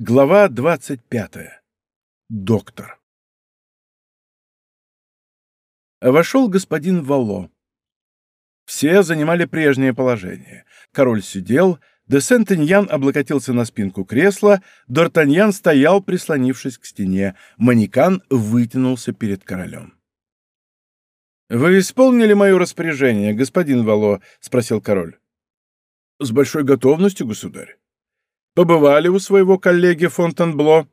Глава 25. Доктор. Вошел господин Вало. Все занимали прежнее положение. Король сидел, де Сентеньян облокотился на спинку кресла, Д'Артаньян стоял, прислонившись к стене, Манекан вытянулся перед королем. «Вы исполнили мое распоряжение, господин Вало?» — спросил король. «С большой готовностью, государь». Побывали у своего коллеги Фонтенбло?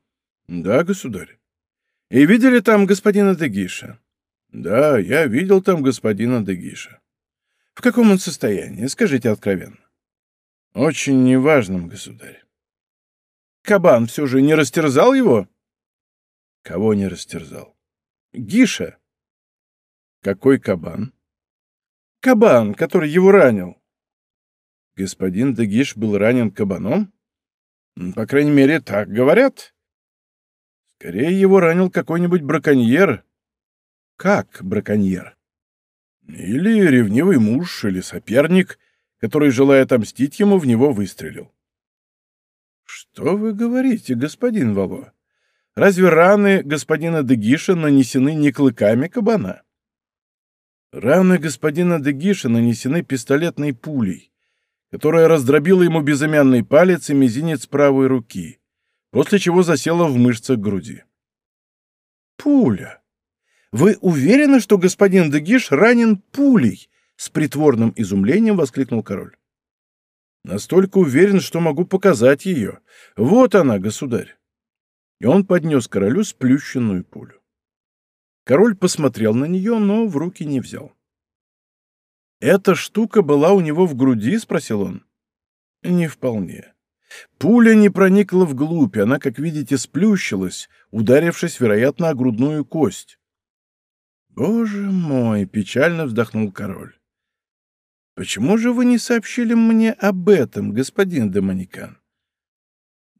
Да, государь. И видели там господина Дегиша? Да, я видел там господина Дегиша. В каком он состоянии? Скажите откровенно. Очень неважном, государь. Кабан все же не растерзал его? Кого не растерзал? Гиша. Какой кабан? Кабан, который его ранил. Господин Дегиш был ранен кабаном? По крайней мере, так говорят. Скорее его ранил какой-нибудь браконьер. Как браконьер? Или ревнивый муж, или соперник, который, желая отомстить ему, в него выстрелил. Что вы говорите, господин Вало? Разве раны господина Дегиша нанесены не клыками кабана? Раны господина Дегиша нанесены пистолетной пулей которая раздробила ему безымянный палец и мизинец правой руки, после чего засела в мышцах груди. «Пуля! Вы уверены, что господин Дегиш ранен пулей?» — с притворным изумлением воскликнул король. «Настолько уверен, что могу показать ее. Вот она, государь!» И он поднес королю сплющенную пулю. Король посмотрел на нее, но в руки не взял. «Эта штука была у него в груди?» — спросил он. «Не вполне. Пуля не проникла вглубь, она, как видите, сплющилась, ударившись, вероятно, о грудную кость». «Боже мой!» — печально вздохнул король. «Почему же вы не сообщили мне об этом, господин Доманикан?»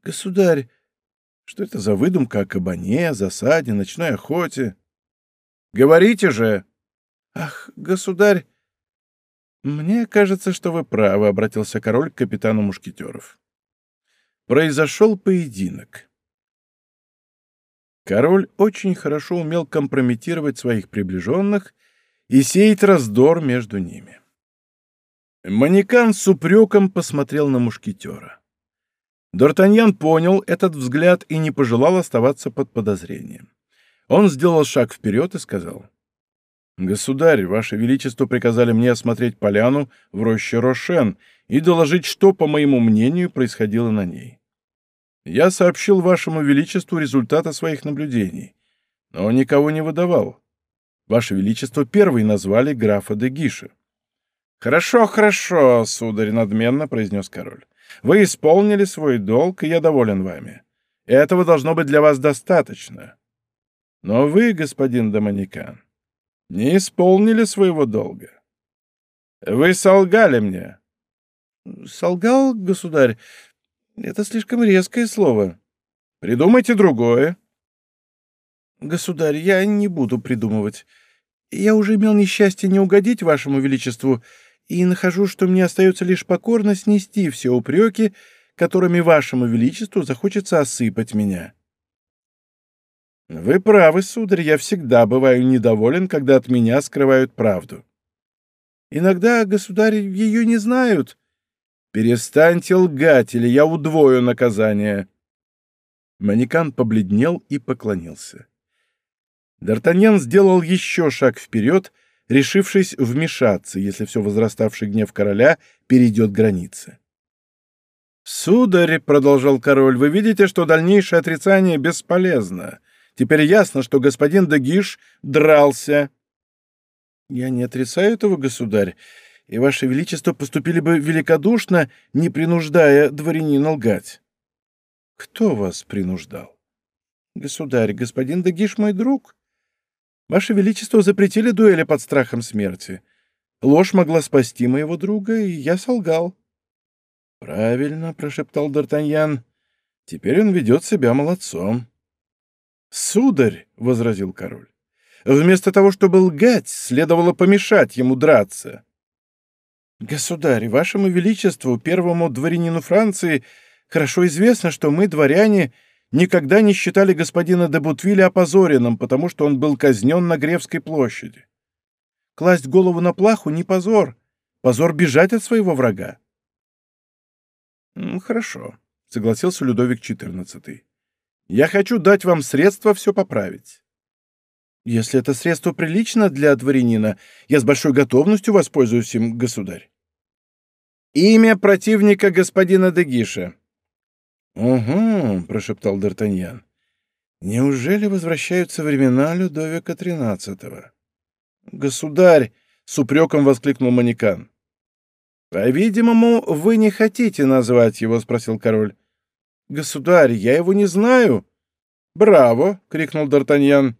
«Государь, что это за выдумка о кабане, засаде, ночной охоте?» «Говорите же!» «Ах, государь, «Мне кажется, что вы правы», — обратился король к капитану мушкетеров. Произошел поединок. Король очень хорошо умел компрометировать своих приближенных и сеять раздор между ними. Манекан с упреком посмотрел на мушкетера. Д'Артаньян понял этот взгляд и не пожелал оставаться под подозрением. Он сделал шаг вперед и сказал — «Государь, Ваше Величество приказали мне осмотреть поляну в роще Рошен и доложить, что, по моему мнению, происходило на ней. Я сообщил Вашему Величеству результаты своих наблюдений, но никого не выдавал. Ваше Величество первый назвали графа де Гиша». «Хорошо, хорошо, сударь, надменно», — произнес король. «Вы исполнили свой долг, и я доволен вами. Этого должно быть для вас достаточно. Но вы, господин Доманикан, не исполнили своего долга. Вы солгали мне. Солгал, государь, это слишком резкое слово. Придумайте другое. Государь, я не буду придумывать. Я уже имел несчастье не угодить вашему величеству и нахожу, что мне остается лишь покорно снести все упреки, которыми вашему величеству захочется осыпать меня. Вы правы, сударь, я всегда бываю недоволен, когда от меня скрывают правду. Иногда, государь, ее не знают. Перестаньте лгать, или я удвою наказание. Манекан побледнел и поклонился. Д'Артаньян сделал еще шаг вперед, решившись вмешаться, если все возраставший гнев короля перейдет границы. «Сударь», — продолжал король, — «вы видите, что дальнейшее отрицание бесполезно. Теперь ясно, что господин Дагиш дрался. Я не отрицаю этого, государь, и ваше величество поступили бы великодушно, не принуждая дворянина лгать. Кто вас принуждал? Государь, господин Дагиш мой друг. Ваше величество запретили дуэли под страхом смерти. Ложь могла спасти моего друга, и я солгал. Правильно, прошептал Д'Артаньян. Теперь он ведет себя молодцом. «Сударь», — возразил король, — «вместо того, чтобы лгать, следовало помешать ему драться». «Государь, вашему величеству, первому дворянину Франции, Хорошо известно, что мы, дворяне, никогда не считали господина де Бутвиля опозоренным, потому что он был казнен на Гревской площади. Класть голову на плаху — не позор. Позор бежать от своего врага. «Хорошо», — согласился Людовик XIV. «Я хочу дать вам средства все поправить». «Если это средство прилично для дворянина, я с большой готовностью воспользуюсь им, государь». «Имя противника господина Дегиша». «Угу», — прошептал Д'Артаньян. «Неужели возвращаются времена Людовика XIII?» «Государь!» — с упреком воскликнул Манекан. «По-видимому, вы не хотите назвать его?» — спросил король. «Государь, я его не знаю». «Браво!» — крикнул Д'Артаньян.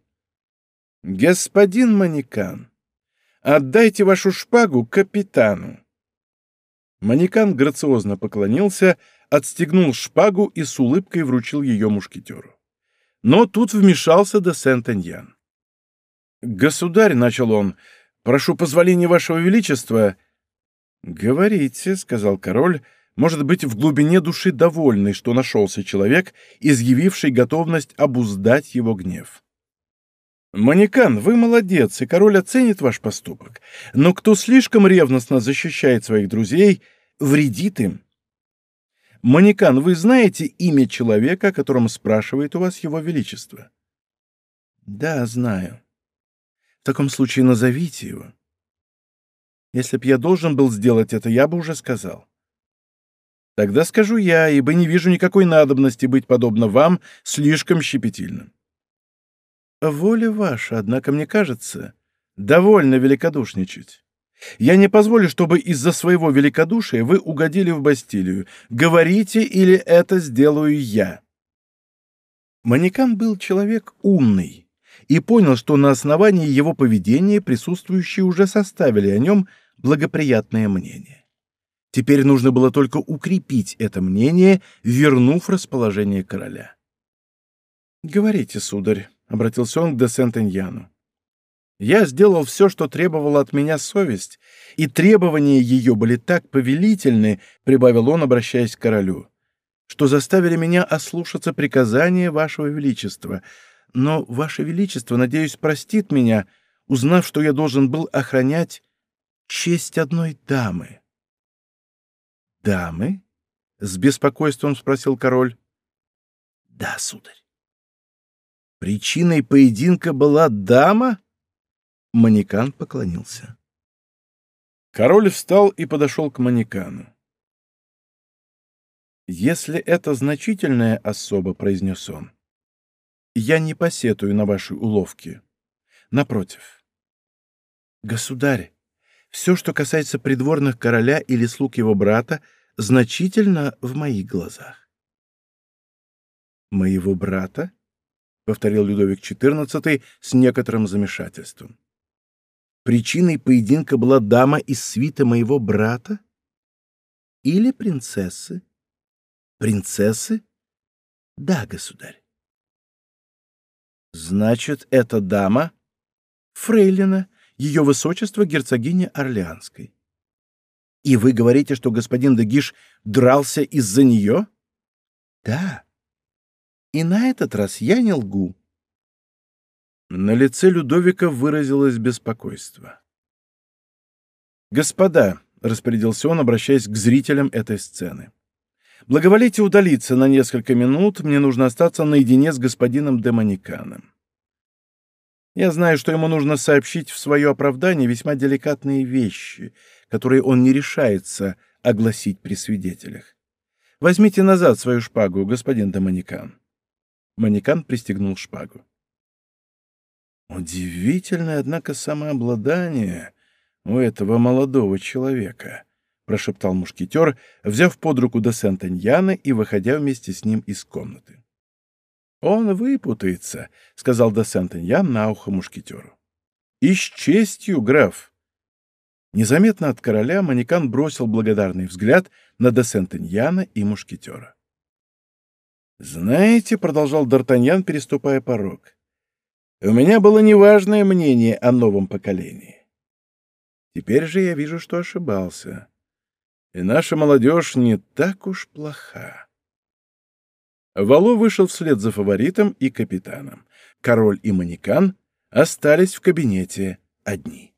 «Господин Манекан, отдайте вашу шпагу капитану». Манекан грациозно поклонился, отстегнул шпагу и с улыбкой вручил ее мушкетеру. Но тут вмешался де Сент-Эньян. «Государь», — начал он, — «прошу позволения вашего величества». «Говорите», — сказал король, может быть, в глубине души довольный, что нашелся человек, изъявивший готовность обуздать его гнев. «Манекан, вы молодец, и король оценит ваш поступок. Но кто слишком ревностно защищает своих друзей, вредит им. Манекан, вы знаете имя человека, о котором спрашивает у вас его величество?» «Да, знаю. В таком случае назовите его». «Если б я должен был сделать это, я бы уже сказал». «Тогда скажу я, ибо не вижу никакой надобности быть подобно вам слишком щепетильным». Воля ваша, однако, мне кажется, довольно великодушничать. Я не позволю, чтобы из-за своего великодушия вы угодили в Бастилию. Говорите, или это сделаю я. Манекан был человек умный и понял, что на основании его поведения присутствующие уже составили о нем благоприятное мнение. Теперь нужно было только укрепить это мнение, вернув расположение короля. «Говорите, сударь», — обратился он к де Сент-Эньяну. «Я сделал все, что требовала от меня совесть, и требования ее были так повелительны», — прибавил он, обращаясь к королю, «что заставили меня ослушаться приказания вашего величества. Но ваше величество, надеюсь, простит меня, узнав, что я должен был охранять честь одной дамы». «Дамы?» — с беспокойством спросил король. «Да, сударь». Причиной поединка была дама? Манекан поклонился. Король встал и подошел к Манекану. «Если это значительная особа», — произнес он, — «я не посетую на ваши уловки. Напротив. Государь, все, что касается придворных короля или слуг его брата, значительно в моих глазах». «Моего брата?» — повторил Людовик XIV с некоторым замешательством. «Причиной поединка была дама из свита моего брата? Или принцессы? Принцессы? Да, государь. Значит, эта дама — фрейлина, ее высочество герцогиня Орлеанской. И вы говорите, что господин Дегиш дрался из-за нее? Да. И на этот раз я не лгу. На лице Людовика выразилось беспокойство. «Господа», — распорядился он, обращаясь к зрителям этой сцены, — «благоволите удалиться на несколько минут, мне нужно остаться наедине с господином Демониканом. Я знаю, что ему нужно сообщить в свое оправдание весьма деликатные вещи, которые он не решается огласить при свидетелях. Возьмите назад свою шпагу, господин Доманикан. Манекан пристегнул шпагу. «Удивительное, однако, самообладание у этого молодого человека», — прошептал мушкетер, взяв под руку де Сент-Эньяна и выходя вместе с ним из комнаты. «Он выпутается», — сказал де Сент-Эньян на ухо мушкетеру. «И с честью, граф!» Незаметно от короля Манекан бросил благодарный взгляд на де Сент-Эньяна и мушкетера. «Знаете», — продолжал Д'Артаньян, переступая порог, — «у меня было неважное мнение о новом поколении. Теперь же я вижу, что ошибался. И наша молодежь не так уж плоха». Вало вышел вслед за фаворитом и капитаном. Король и манекан остались в кабинете одни.